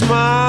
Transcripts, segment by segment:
smile.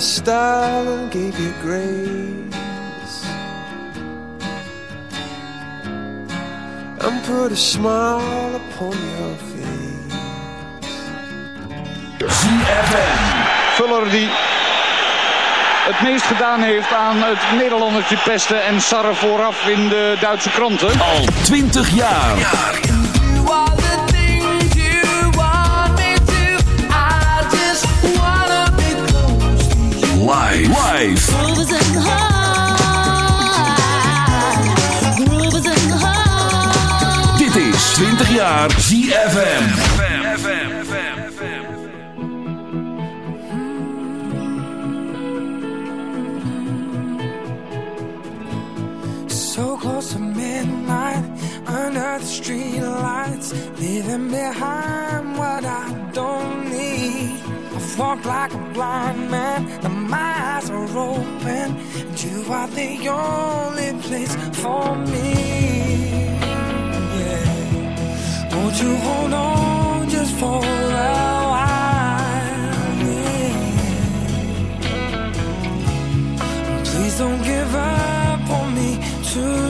God gave you style and gave you grace and put a smile upon your face. ZFM. Vuller die het meest gedaan heeft aan het Nederlandertje pesten en sarren vooraf in de Duitse kranten. Al 20 jaar. Leaving behind what I don't need. I've like a blind man, now my eyes are open, and you are the only place for me. Yeah. Won't you hold on just for a while? Yeah. Please don't give up on me tonight.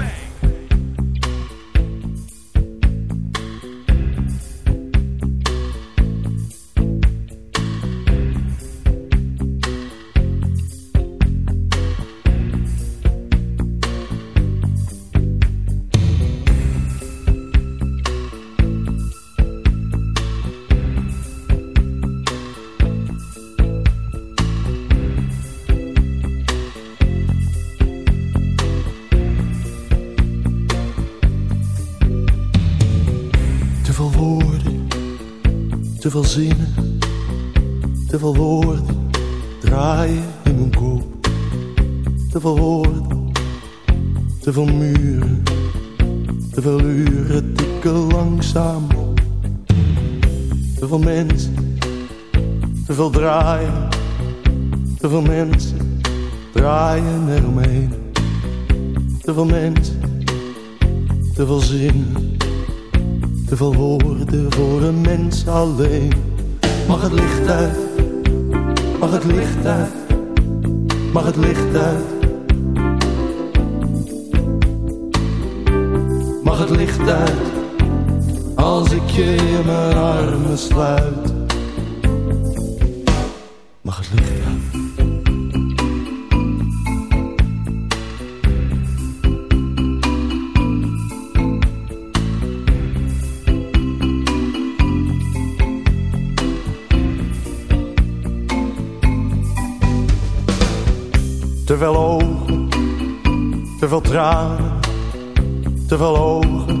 als ik je in mijn armen sluit. Mag het lukken? Te veel ogen, te veel tranen, te veel ogen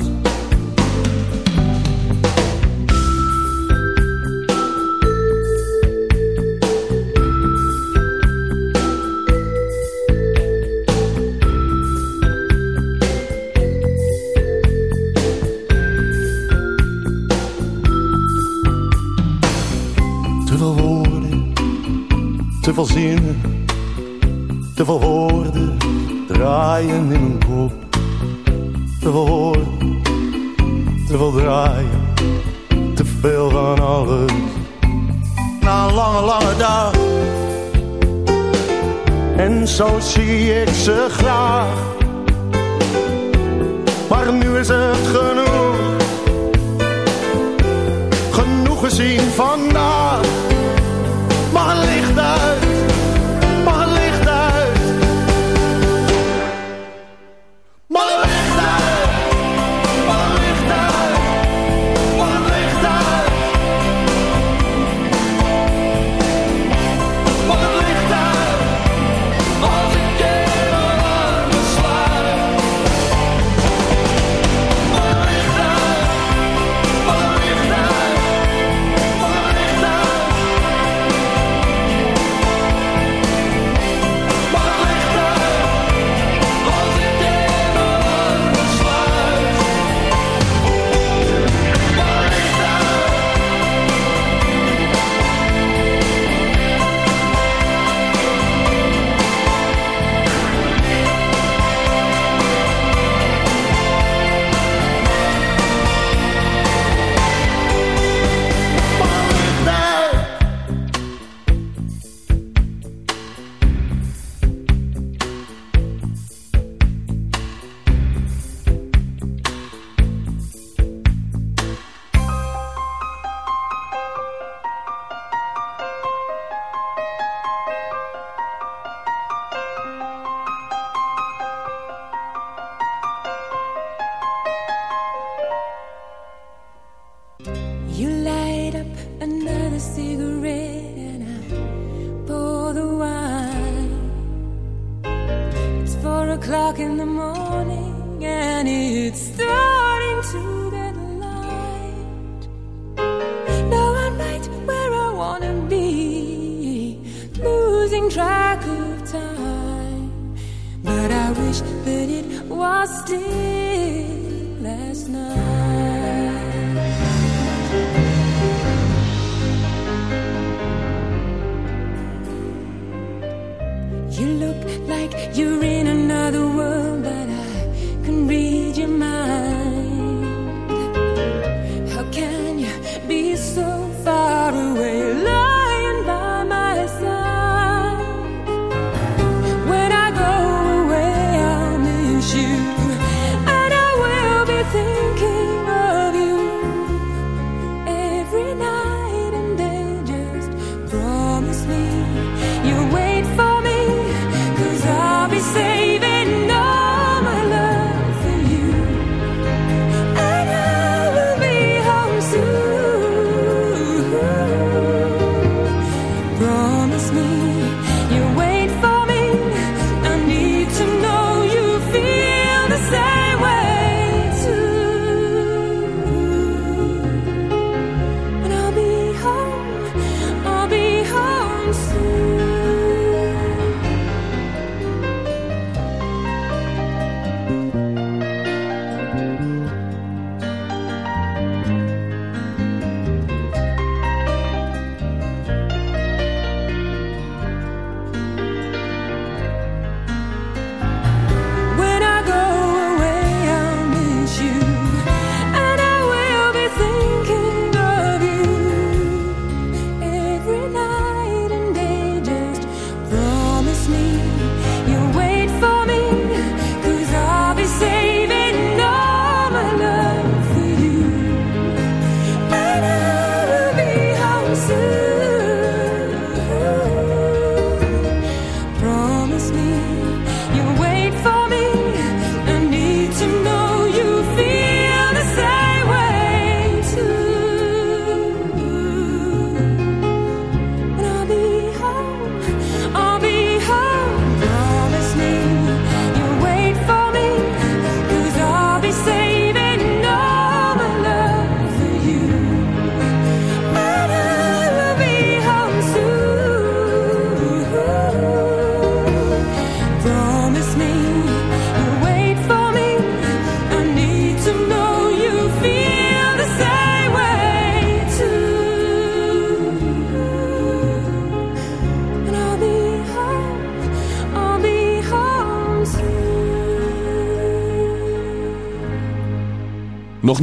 You look like you're in another world.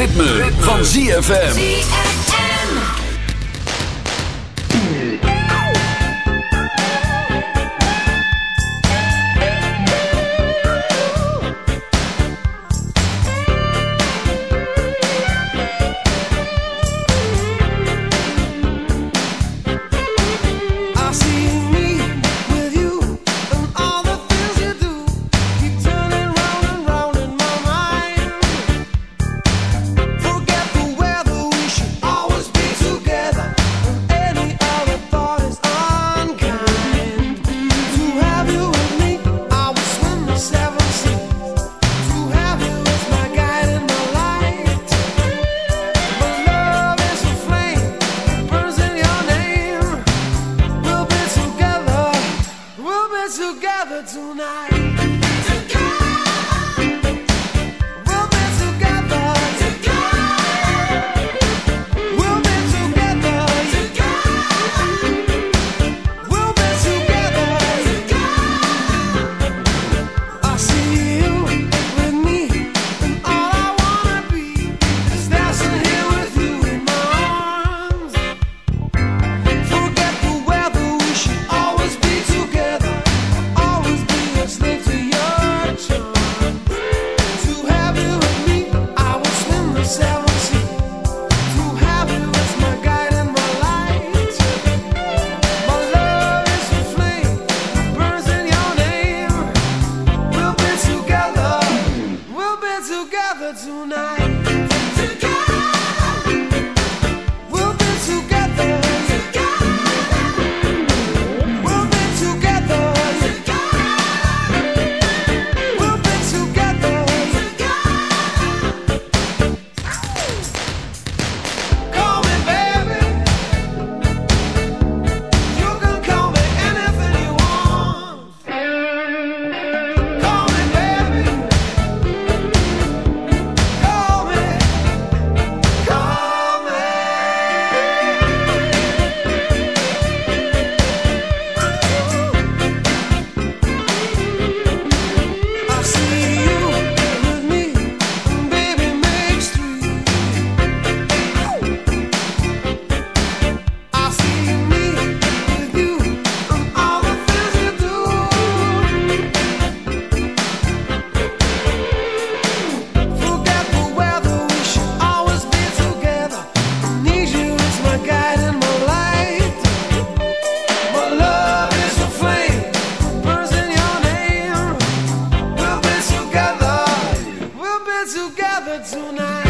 ritme, van ZFM. together tonight.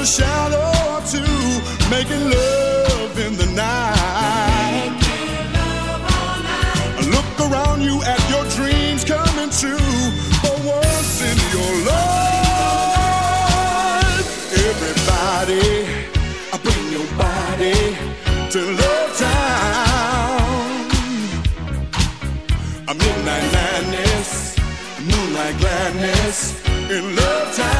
A shadow or two, making love in the night. Look around you at your dreams coming true for once in your life. Everybody, I bring your body to Love Town. A midnight madness, moonlight gladness in Love Town,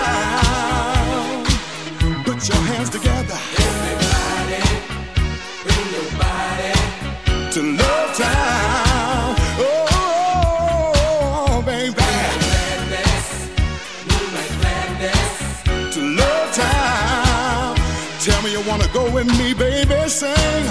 To Love Town. Oh, baby. To Love Town. Tell me you wanna go with me, baby. Sing.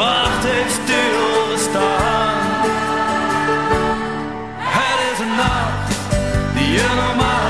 wacht heeft stilgestaan. Het is een nacht die je normaal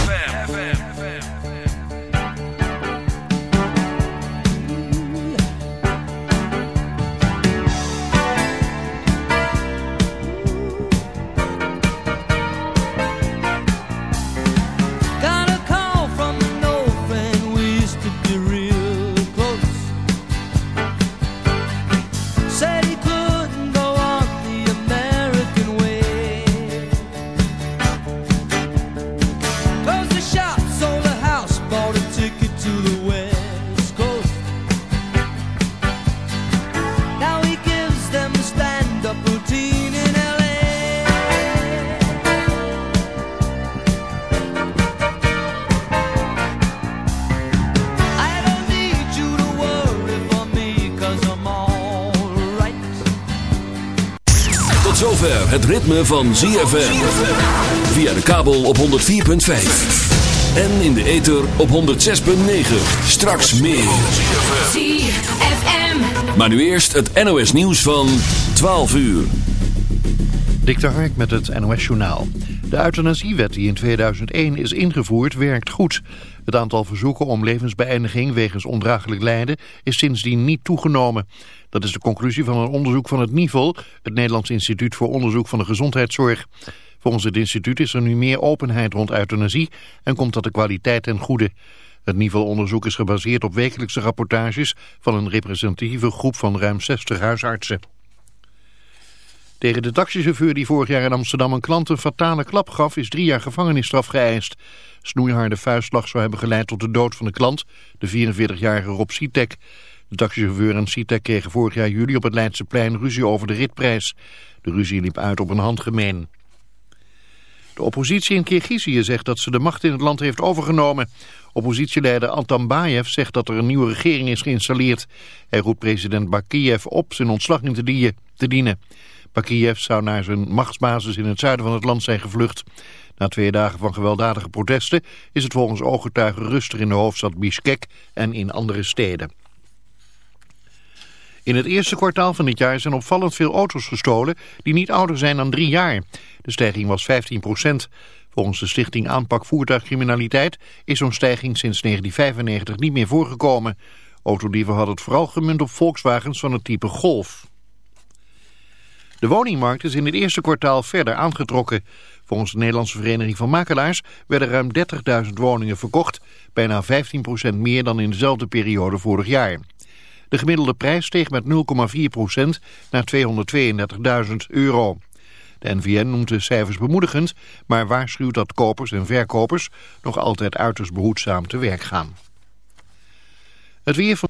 Het ritme van ZFM. Via de kabel op 104.5. En in de ether op 106.9. Straks meer. ZFM. Maar nu eerst het NOS nieuws van 12 uur. Dik de Hark met het NOS Journaal. De euthanasiewet die in 2001 is ingevoerd werkt goed. Het aantal verzoeken om levensbeëindiging wegens ondraaglijk lijden is sindsdien niet toegenomen. Dat is de conclusie van een onderzoek van het NIVOL, het Nederlands Instituut voor Onderzoek van de Gezondheidszorg. Volgens het instituut is er nu meer openheid rond euthanasie en komt dat de kwaliteit ten goede. Het NIVOL-onderzoek is gebaseerd op wekelijkse rapportages van een representatieve groep van ruim 60 huisartsen. Tegen de taxichauffeur die vorig jaar in Amsterdam een klant een fatale klap gaf, is drie jaar gevangenisstraf geëist. Snoeiharde vuistslag zou hebben geleid tot de dood van de klant, de 44-jarige Rob Sitek. De taxichauffeur en Sitek kregen vorig jaar juli op het Leidseplein ruzie over de ritprijs. De ruzie liep uit op een handgemeen. De oppositie in Kirgizië zegt dat ze de macht in het land heeft overgenomen. Oppositieleider Altambayev zegt dat er een nieuwe regering is geïnstalleerd. Hij roept president Bakiev op zijn ontslag in te, die- te dienen. Bakiev zou naar zijn machtsbasis in het zuiden van het land zijn gevlucht. Na twee dagen van gewelddadige protesten is het volgens ooggetuigen rustig in de hoofdstad Bishkek en in andere steden. In het eerste kwartaal van dit jaar zijn opvallend veel auto's gestolen die niet ouder zijn dan drie jaar. De stijging was 15 procent. Volgens de stichting Aanpak Voertuigcriminaliteit is zo'n stijging sinds 1995 niet meer voorgekomen. Autodieven hadden het vooral gemunt op Volkswagens van het type Golf. De woningmarkt is in het eerste kwartaal verder aangetrokken. Volgens de Nederlandse Vereniging van Makelaars werden ruim 30.000 woningen verkocht, bijna 15% meer dan in dezelfde periode vorig jaar. De gemiddelde prijs steeg met 0,4% naar 232.000 euro. De NVN noemt de cijfers bemoedigend, maar waarschuwt dat kopers en verkopers nog altijd uiterst behoedzaam te werk gaan. Het weer van...